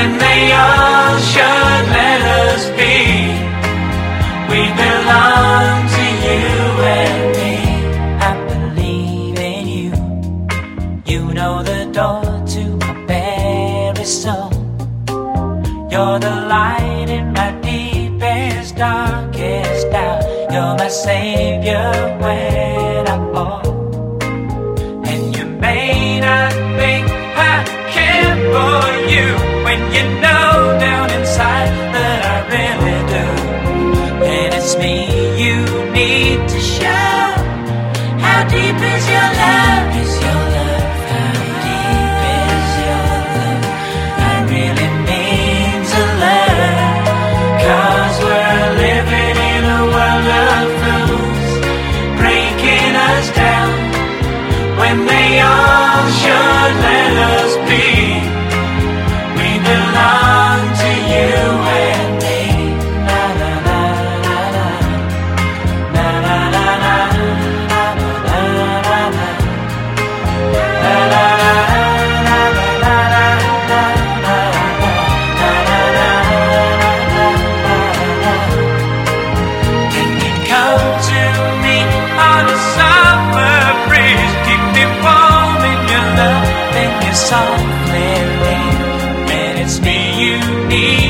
when they all should let us be. We belong to you and me. I believe in you. You know the door to my very soul. You're the light in my deepest, darkest doubt. You're my savior when. need to show how deep softly, when it's me you need.